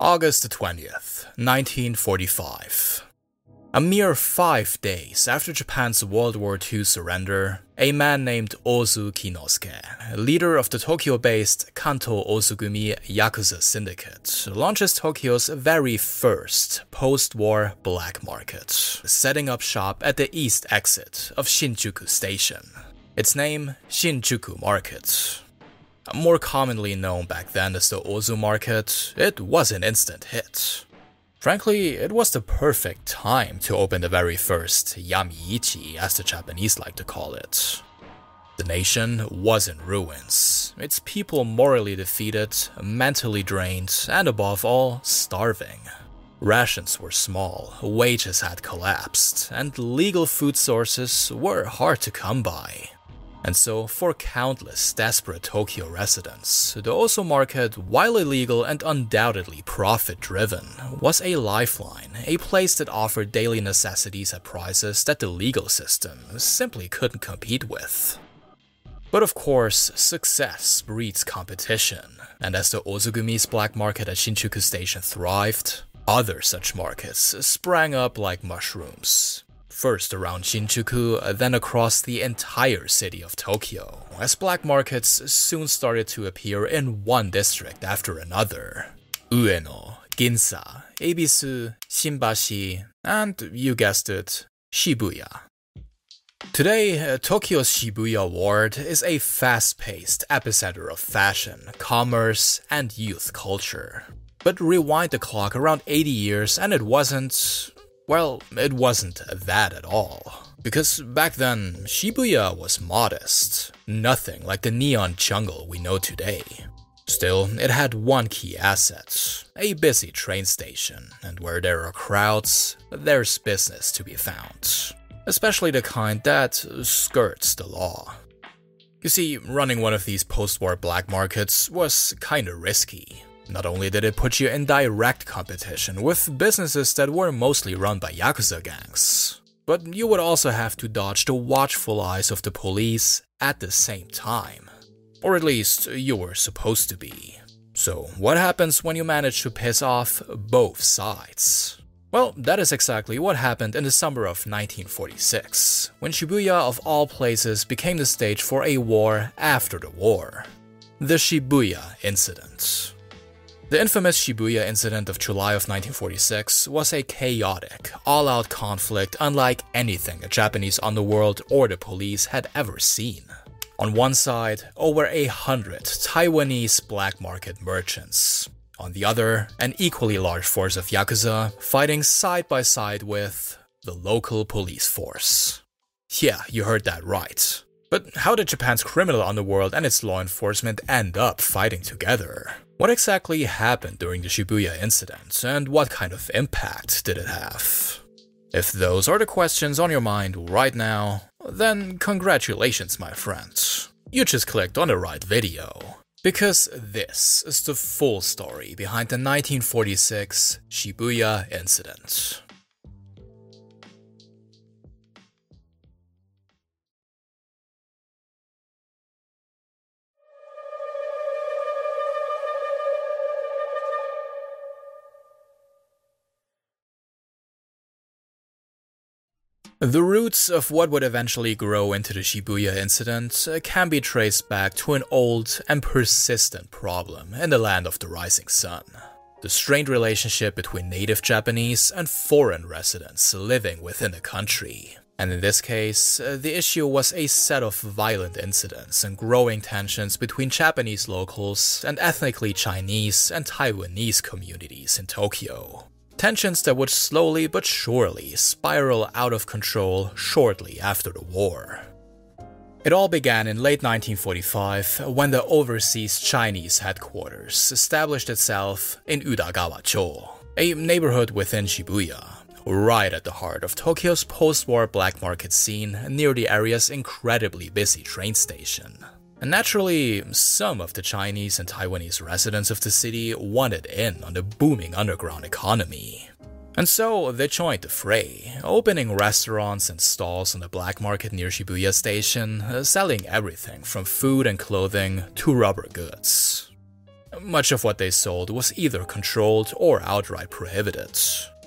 August 20th, 1945. A mere five days after Japan's World War II surrender, a man named Ozu Kinosuke, leader of the Tokyo based Kanto Ozugumi Yakuza Syndicate, launches Tokyo's very first post war black market, setting up shop at the east exit of Shinjuku Station. Its name, Shinjuku Market. More commonly known back then as the Ozu Market, it was an instant hit. Frankly, it was the perfect time to open the very first Yamiichi, as the Japanese like to call it. The nation was in ruins, its people morally defeated, mentally drained, and above all, starving. Rations were small, wages had collapsed, and legal food sources were hard to come by. And so, for countless desperate Tokyo residents, the Ozu market, while illegal and undoubtedly profit driven, was a lifeline, a place that offered daily necessities at prices that the legal system simply couldn't compete with. But of course, success breeds competition, and as the Ozugumi's black market at Shinjuku Station thrived, other such markets sprang up like mushrooms, first around Shinjuku, then across the entire city of Tokyo, as black markets soon started to appear in one district after another. Ueno, Ginza, Ebisu, Shinbashi, and you guessed it, Shibuya. Today, uh, Tokyo's Shibuya ward is a fast paced epicenter of fashion, commerce, and youth culture. But rewind the clock around 80 years and it wasn't well, it wasn't that at all. Because back then, Shibuya was modest, nothing like the neon jungle we know today. Still, it had one key asset a busy train station, and where there are crowds, there's business to be found. Especially the kind that skirts the law. You see, running one of these post war black markets was kinda risky. Not only did it put you in direct competition with businesses that were mostly run by Yakuza gangs, but you would also have to dodge the watchful eyes of the police at the same time. Or at least, you were supposed to be. So, what happens when you manage to piss off both sides? Well, that is exactly what happened in the summer of 1946, when Shibuya, of all places, became the stage for a war after the war. The Shibuya Incident. The infamous Shibuya incident of July of 1946 was a chaotic, all out conflict unlike anything the Japanese underworld or the police had ever seen. On one side, over a hundred Taiwanese black market merchants. On the other, an equally large force of Yakuza fighting side by side with the local police force. Yeah, you heard that right. But how did Japan's criminal underworld and its law enforcement end up fighting together? What exactly happened during the Shibuya incident, and what kind of impact did it have? If those are the questions on your mind right now, then congratulations, my friends. You just clicked on the right video. Because this is the full story behind the 1946 Shibuya incident. The roots of what would eventually grow into the Shibuya incident uh, can be traced back to an old and persistent problem in the land of the rising sun. The strained relationship between native Japanese and foreign residents living within the country. And in this case, uh, the issue was a set of violent incidents and growing tensions between Japanese locals and ethnically Chinese and Taiwanese communities in Tokyo. Tensions that would slowly but surely spiral out of control shortly after the war. It all began in late 1945 when the overseas Chinese headquarters established itself in Udagawa-cho, a neighborhood within Shibuya, right at the heart of Tokyo's post-war black market scene near the area's incredibly busy train station. And naturally, some of the Chinese and Taiwanese residents of the city wanted in on the booming underground economy. And so they joined the fray, opening restaurants and stalls on the black market near Shibuya Station, uh, selling everything from food and clothing to rubber goods. Much of what they sold was either controlled or outright prohibited.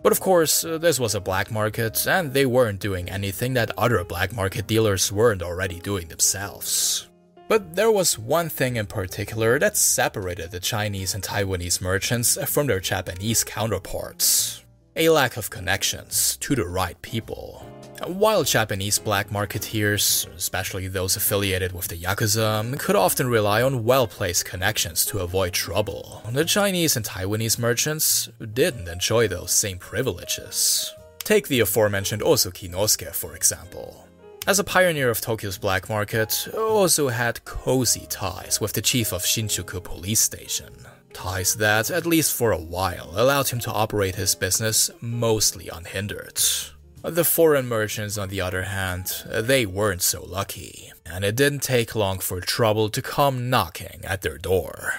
But of course, uh, this was a black market, and they weren't doing anything that other black market dealers weren't already doing themselves. But there was one thing in particular that separated the Chinese and Taiwanese merchants from their Japanese counterparts a lack of connections to the right people. While Japanese black marketeers, especially those affiliated with the Yakuza, could often rely on well placed connections to avoid trouble, the Chinese and Taiwanese merchants didn't enjoy those same privileges. Take the aforementioned Ozu Kinosuke, for example. As a pioneer of Tokyo's black market, Ozu had cozy ties with the chief of Shinjuku police station. Ties that, at least for a while, allowed him to operate his business mostly unhindered. The foreign merchants, on the other hand, they weren't so lucky, and it didn't take long for trouble to come knocking at their door.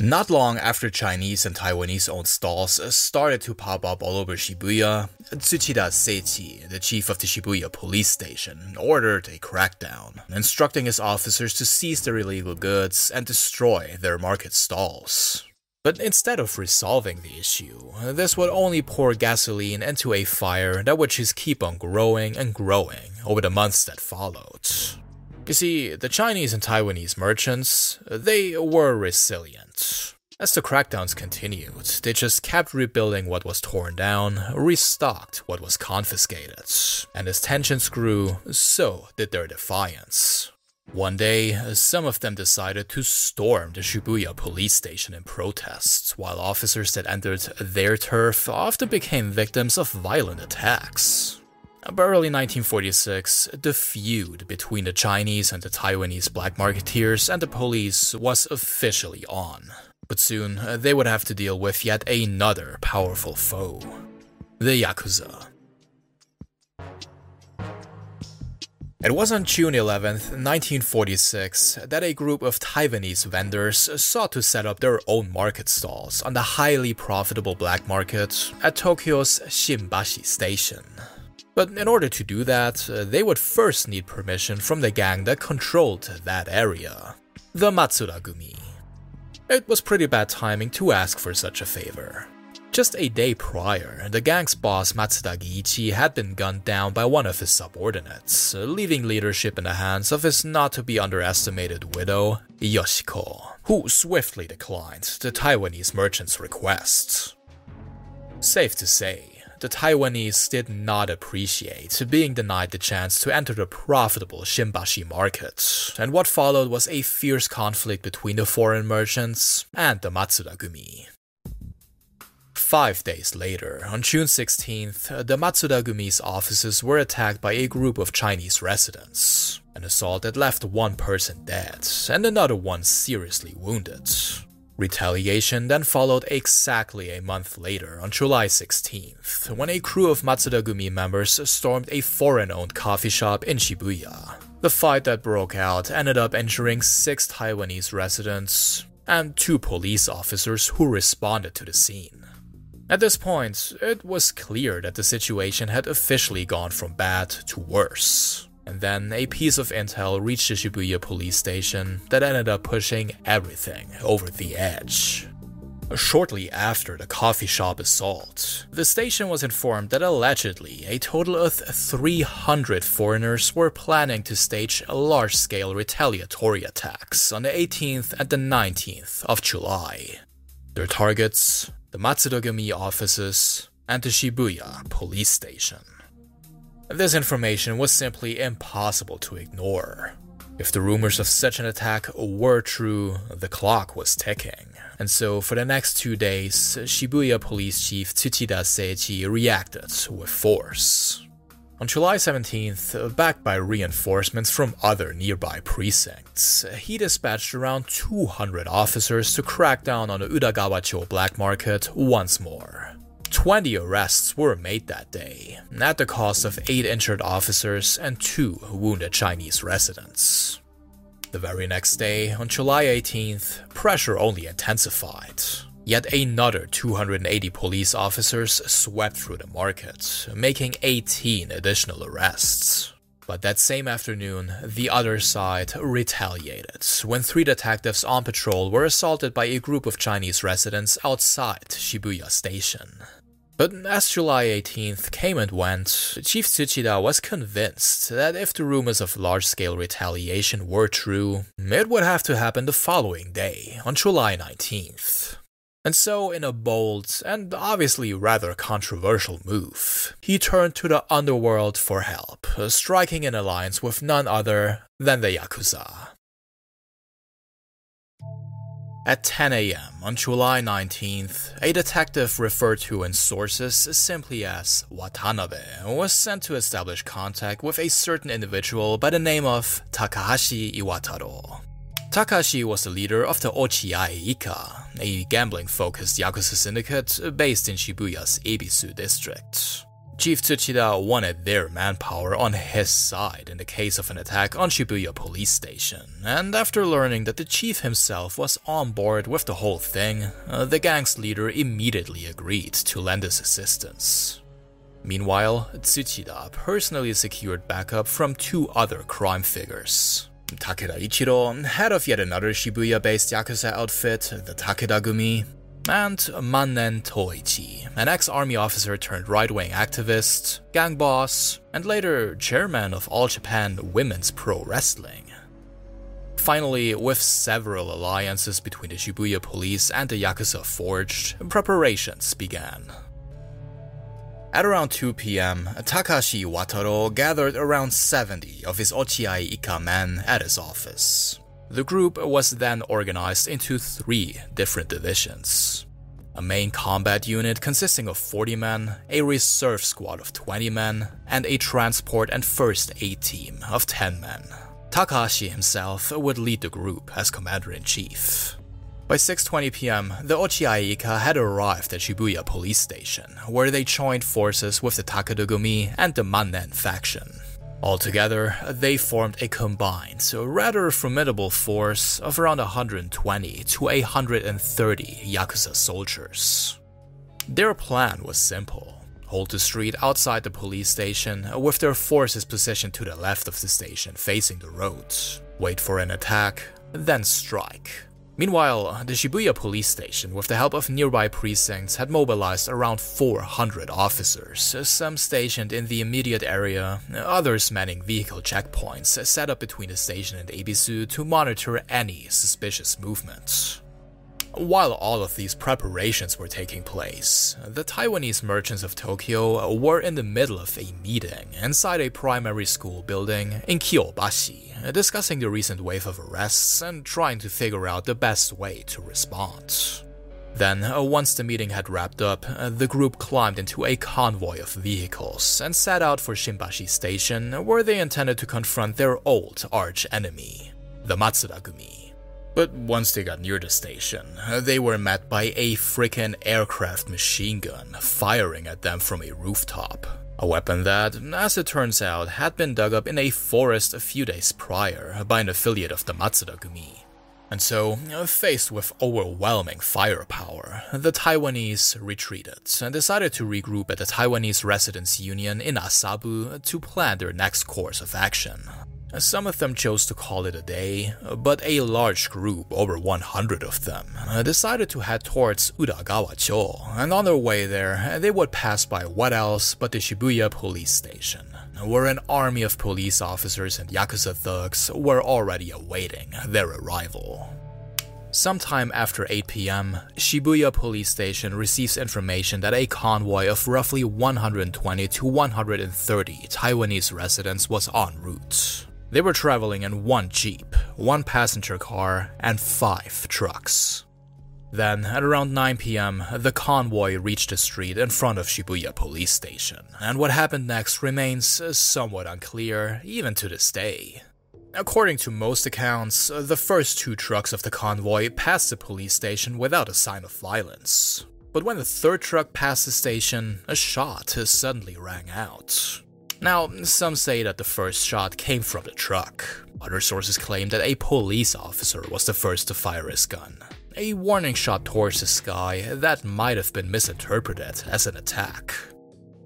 Not long after Chinese and Taiwanese owned stalls started to pop up all over Shibuya, Tsuchida Seichi, the chief of the Shibuya police station, ordered a crackdown, instructing his officers to seize their illegal goods and destroy their market stalls. But instead of resolving the issue, this would only pour gasoline into a fire that would just keep on growing and growing over the months that followed. You see, the Chinese and Taiwanese merchants, uh, they were resilient. As the crackdowns continued, they just kept rebuilding what was torn down, restocked what was confiscated. And as tensions grew, so did their defiance. One day, uh, some of them decided to storm the Shibuya police station in protest, while officers that entered their turf often became victims of violent attacks. By early 1946, the feud between the Chinese and the Taiwanese black marketeers and the police was officially on. But soon, uh, they would have to deal with yet another powerful foe the Yakuza. It was on June 11, 1946, that a group of Taiwanese vendors sought to set up their own market stalls on the highly profitable black market at Tokyo's Shinbashi Station. But in order to do that, uh, they would first need permission from the gang that controlled that area, the Matsuda Gumi. It was pretty bad timing to ask for such a favor. Just a day prior, the gang's boss Matsuda Giichi had been gunned down by one of his subordinates, uh, leaving leadership in the hands of his not to be underestimated widow, Yoshiko, who swiftly declined the Taiwanese merchant's request. Safe to say, the Taiwanese did not appreciate being denied the chance to enter the profitable Shinbashi market, and what followed was a fierce conflict between the foreign merchants and the Matsuda Gumi. Five days later, on June 16th, the Matsuda Gumi's offices were attacked by a group of Chinese residents. An assault that left one person dead and another one seriously wounded. Retaliation then followed exactly a month later on July 16th, when a crew of Matsuda Gumi members stormed a foreign owned coffee shop in Shibuya. The fight that broke out ended up injuring six Taiwanese residents and two police officers who responded to the scene. At this point, it was clear that the situation had officially gone from bad to worse. And then a piece of intel reached the Shibuya police station that ended up pushing everything over the edge. Shortly after the coffee shop assault, the station was informed that allegedly a total of 300 foreigners were planning to stage large scale retaliatory attacks on the 18th and the 19th of July. Their targets the Matsuda Gumi offices, and the Shibuya police station. This information was simply impossible to ignore. If the rumors of such an attack were true, the clock was ticking. And so, for the next two days, Shibuya Police Chief Tsuchida Seichi reacted with force. On July 17th, backed by reinforcements from other nearby precincts, he dispatched around 200 officers to crack down on the Udagawacho black market once more. 20 arrests were made that day, at the cost of 8 injured officers and 2 wounded Chinese residents. The very next day, on July 18th, pressure only intensified. Yet another 280 police officers swept through the market, making 18 additional arrests. But that same afternoon, the other side retaliated when three detectives on patrol were assaulted by a group of Chinese residents outside Shibuya Station. But as July 18th came and went, Chief Tsuchida was convinced that if the rumors of large scale retaliation were true, it would have to happen the following day, on July 19th. And so, in a bold and obviously rather controversial move, he turned to the underworld for help, striking an alliance with none other than the Yakuza. At 10 a.m. on July 19th, a detective referred to in sources simply as Watanabe was sent to establish contact with a certain individual by the name of Takahashi Iwataro. Takahashi was the leader of the Ochiai Ikka, a gambling-focused Yakuza syndicate based in Shibuya's Ebisu district. Chief Tsuchida wanted their manpower on his side in the case of an attack on Shibuya police station, and after learning that the chief himself was on board with the whole thing, uh, the gang's leader immediately agreed to lend his assistance. Meanwhile, Tsuchida personally secured backup from two other crime figures. Takeda Ichiro, head of yet another Shibuya-based Yakuza outfit, the Takeda Gumi, and Mannen Toichi, an ex-army officer turned right-wing activist, gang boss, and later chairman of All Japan Women's Pro Wrestling. Finally, with several alliances between the Shibuya police and the Yakuza forged, preparations began. At around 2 pm, Takashi Iwataro gathered around 70 of his Ochiai Ikka men at his office. The group was then organized into three different divisions. A main combat unit consisting of 40 men, a reserve squad of 20 men, and a transport and first aid team of 10 men. Takashi himself would lead the group as commander-in-chief. By 6:20 p.m., the Ochiai Ikka had arrived at Shibuya police station, where they joined forces with the Takeda and the Mannen faction. Altogether, they formed a combined, rather formidable force of around 120 to 130 Yakuza soldiers. Their plan was simple hold the street outside the police station with their forces positioned to the left of the station facing the road, wait for an attack, then strike. Meanwhile, the Shibuya police station, with the help of nearby precincts, had mobilized around 400 officers, some stationed in the immediate area, others manning vehicle checkpoints set up between the station and Ebisu to monitor any suspicious movements. While all of these preparations were taking place, the Taiwanese merchants of Tokyo were in the middle of a meeting inside a primary school building in Kyobashi, discussing the recent wave of arrests and trying to figure out the best way to respond. Then, uh, once the meeting had wrapped up, uh, the group climbed into a convoy of vehicles and set out for Shimbashi Station, where they intended to confront their old arch enemy, the Matsuda Gumi. But once they got near the station, uh, they were met by a freaking aircraft machine gun firing at them from a rooftop. A weapon that, as it turns out, had been dug up in a forest a few days prior by an affiliate of the Matsuda Gumi. And so, faced with overwhelming firepower, the Taiwanese retreated and decided to regroup at the Taiwanese Residents Union in Azabu to plan their next course of action. Some of them chose to call it a day, but a large group, over 100 of them, decided to head towards Udagawa-cho, and on their way there, they would pass by what else but the Shibuya police station, where an army of police officers and Yakuza thugs were already awaiting their arrival. Sometime after 8 pm, Shibuya police station receives information that a convoy of roughly 120 to 130 Taiwanese residents was en route. They were traveling in one jeep, one passenger car, and five trucks. Then, at around 9 pm, the convoy reached the street in front of Shibuya police station, and what happened next remains somewhat unclear even to this day. According to most accounts, the first two trucks of the convoy passed the police station without a sign of violence. But when the third truck passed the station, a shot suddenly rang out. Now, some say that the first shot came from the truck. Other sources claim that a police officer was the first to fire his gun. A warning shot towards the sky that might have been misinterpreted as an attack.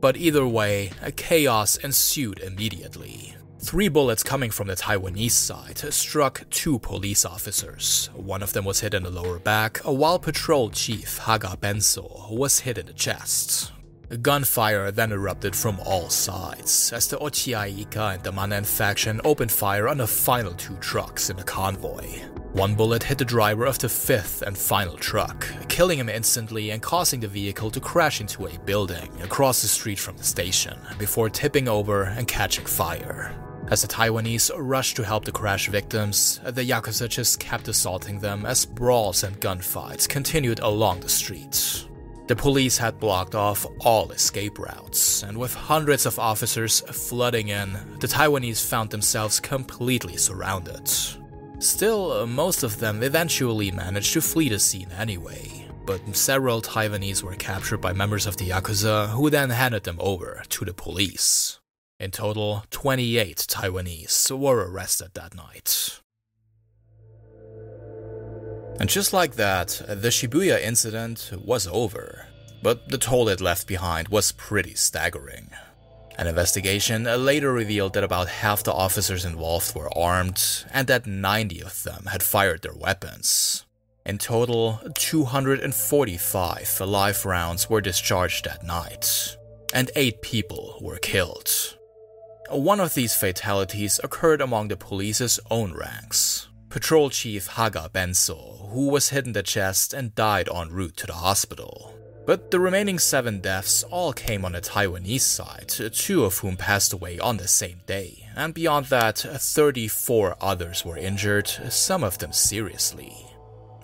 But either way, a chaos ensued immediately. Three bullets coming from the Taiwanese side struck two police officers. One of them was hit in the lower back, while patrol chief Haga Benso was hit in the chest. Gunfire then erupted from all sides as the Ochiai Ikka and the Mannen faction opened fire on the final two trucks in the convoy. One bullet hit the driver of the fifth and final truck, killing him instantly and causing the vehicle to crash into a building across the street from the station before tipping over and catching fire. As the Taiwanese rushed to help the crash victims, the Yakuza just kept assaulting them as brawls and gunfights continued along the streets. The police had blocked off all escape routes, and with hundreds of officers flooding in, the Taiwanese found themselves completely surrounded. Still, most of them eventually managed to flee the scene anyway, but several Taiwanese were captured by members of the Yakuza who then handed them over to the police. In total, 28 Taiwanese were arrested that night. And just like that, the Shibuya incident was over. But the toll it left behind was pretty staggering. An investigation later revealed that about half the officers involved were armed, and that 90 of them had fired their weapons. In total, 245 live rounds were discharged that night, and 8 people were killed. One of these fatalities occurred among the police's own ranks. Patrol Chief Haga Benso, who was hit in the chest and died en route to the hospital. But the remaining seven deaths all came on the Taiwanese side, two of whom passed away on the same day, and beyond that, 34 others were injured, some of them seriously.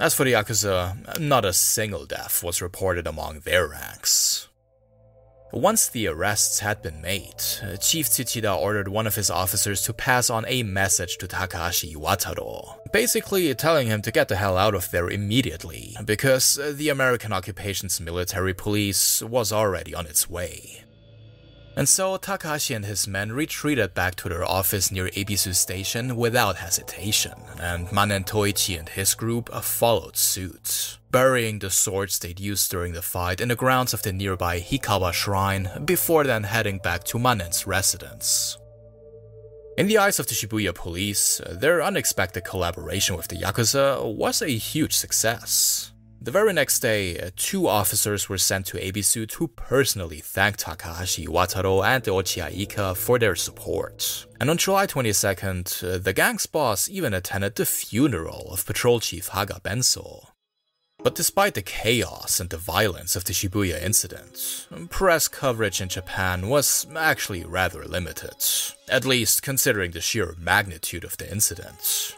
As for the Yakuza, not a single death was reported among their ranks. Once the arrests had been made, Chief Tsuchida ordered one of his officers to pass on a message to Takahashi Iwataro, basically telling him to get the hell out of there immediately, because the American occupation's military police was already on its way. And so Takahashi and his men retreated back to their office near Ebisu Station without hesitation, and Mannen Toichi and his group followed suit, burying the swords they'd used during the fight in the grounds of the nearby Hikawa Shrine before then heading back to Mannen's residence. In the eyes of the Shibuya police, their unexpected collaboration with the Yakuza was a huge success. The very next day, two officers were sent to Ebisu to personally thank Takahashi Iwataro and the Ochiai Ikka for their support. And on July 22nd, the gang's boss even attended the funeral of Patrol Chief Haga Benso. But despite the chaos and the violence of the Shibuya incident, press coverage in Japan was actually rather limited, at least considering the sheer magnitude of the incident.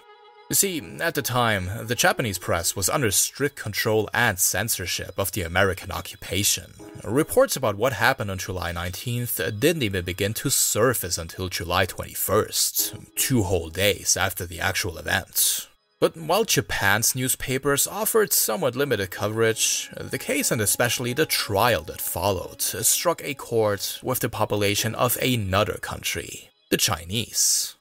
You see, at the time, the Japanese press was under strict control and censorship of the American occupation. Reports about what happened on July 19th didn't even begin to surface until July 21st, two whole days after the actual event. But while Japan's newspapers offered somewhat limited coverage, the case and especially the trial that followed struck a chord with the population of another country, the Chinese.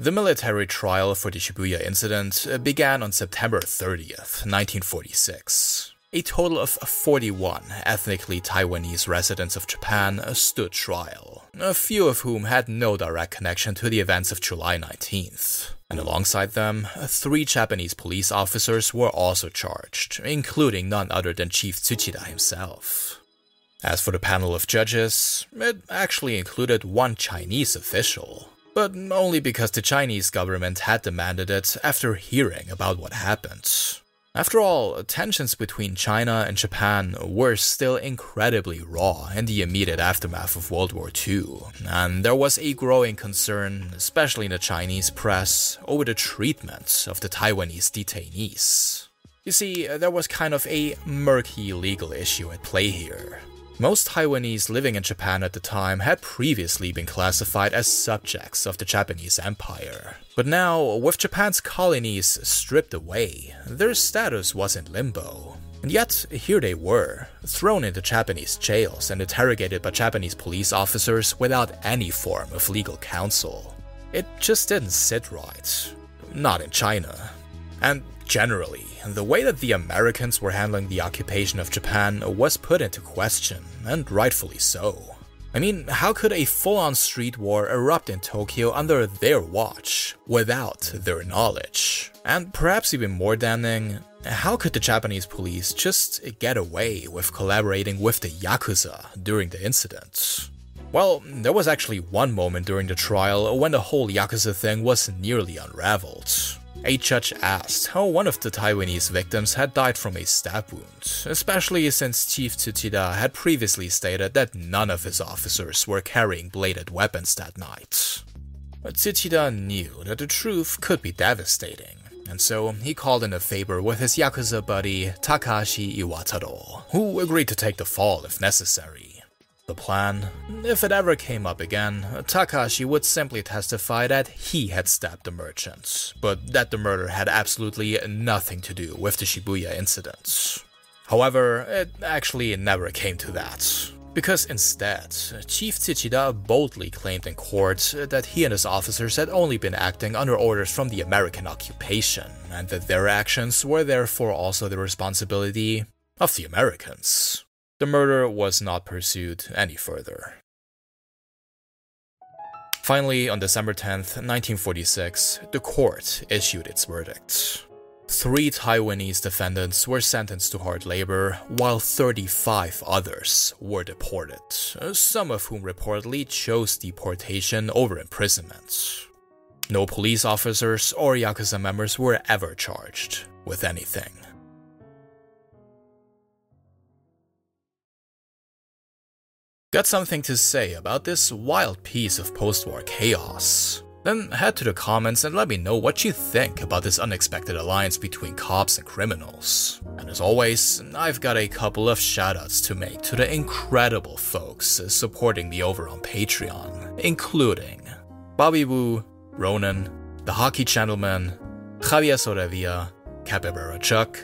The military trial for the Shibuya incident began on September 30th, 1946. A total of 41 ethnically Taiwanese residents of Japan stood trial, a few of whom had no direct connection to the events of July 19th. And alongside them, three Japanese police officers were also charged, including none other than Chief Tsuchida himself. As for the panel of judges, it actually included one Chinese official, but only because the Chinese government had demanded it after hearing about what happened. After all, tensions between China and Japan were still incredibly raw in the immediate aftermath of World War II, and there was a growing concern, especially in the Chinese press, over the treatment of the Taiwanese detainees. You see, there was kind of a murky legal issue at play here. Most Taiwanese living in Japan at the time had previously been classified as subjects of the Japanese Empire. But now, with Japan's colonies stripped away, their status was in limbo. And yet, here they were, thrown into Japanese jails and interrogated by Japanese police officers without any form of legal counsel. It just didn't sit right. Not in China. And generally, the way that the Americans were handling the occupation of Japan was put into question, and rightfully so. I mean, how could a full on street war erupt in Tokyo under their watch without their knowledge? And perhaps even more damning, how could the Japanese police just get away with collaborating with the Yakuza during the incident? Well, there was actually one moment during the trial when the whole Yakuza thing was nearly unraveled. A judge asked how one of the Taiwanese victims had died from a stab wound, especially since Chief Tsuchida had previously stated that none of his officers were carrying bladed weapons that night. But Tsuchida knew that the truth could be devastating, and so he called in a favor with his Yakuza buddy Takashi Iwataro, who agreed to take the fall if necessary. The plan, if it ever came up again, Takashi would simply testify that he had stabbed the merchants, but that the murder had absolutely nothing to do with the Shibuya incident. However, it actually never came to that. Because instead, Chief Tsuchida boldly claimed in court that he and his officers had only been acting under orders from the American occupation, and that their actions were therefore also the responsibility of the Americans. The murder was not pursued any further. Finally, on December 10, 1946, the court issued its verdict. Three Taiwanese defendants were sentenced to hard labor, while 35 others were deported, some of whom reportedly chose deportation over imprisonment. No police officers or Yakuza members were ever charged with anything. Got something to say about this wild piece of post war chaos? Then head to the comments and let me know what you think about this unexpected alliance between cops and criminals. And as always, I've got a couple of shoutouts to make to the incredible folks supporting me over on Patreon, including Bobby Wu, Ronan, The Hockey Gentleman, Javier Sorevia, Capybara Chuck,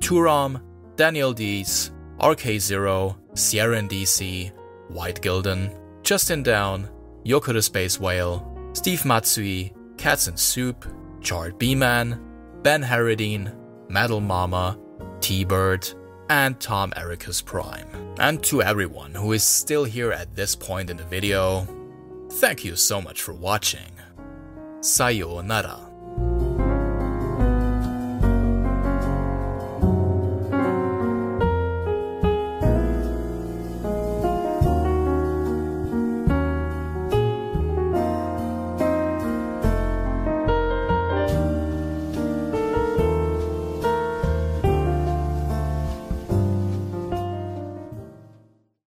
Turam, Daniel Dees, RK0, Sierra DC, White Gilden, Justin Down, Yoko the Space Whale, Steve Matsui, Cats and Soup, Chart B-Man, Ben Harradine, Metal Mama, T-Bird, and Tom Ericus Prime. And to everyone who is still here at this point in the video, thank you so much for watching. Sayonara.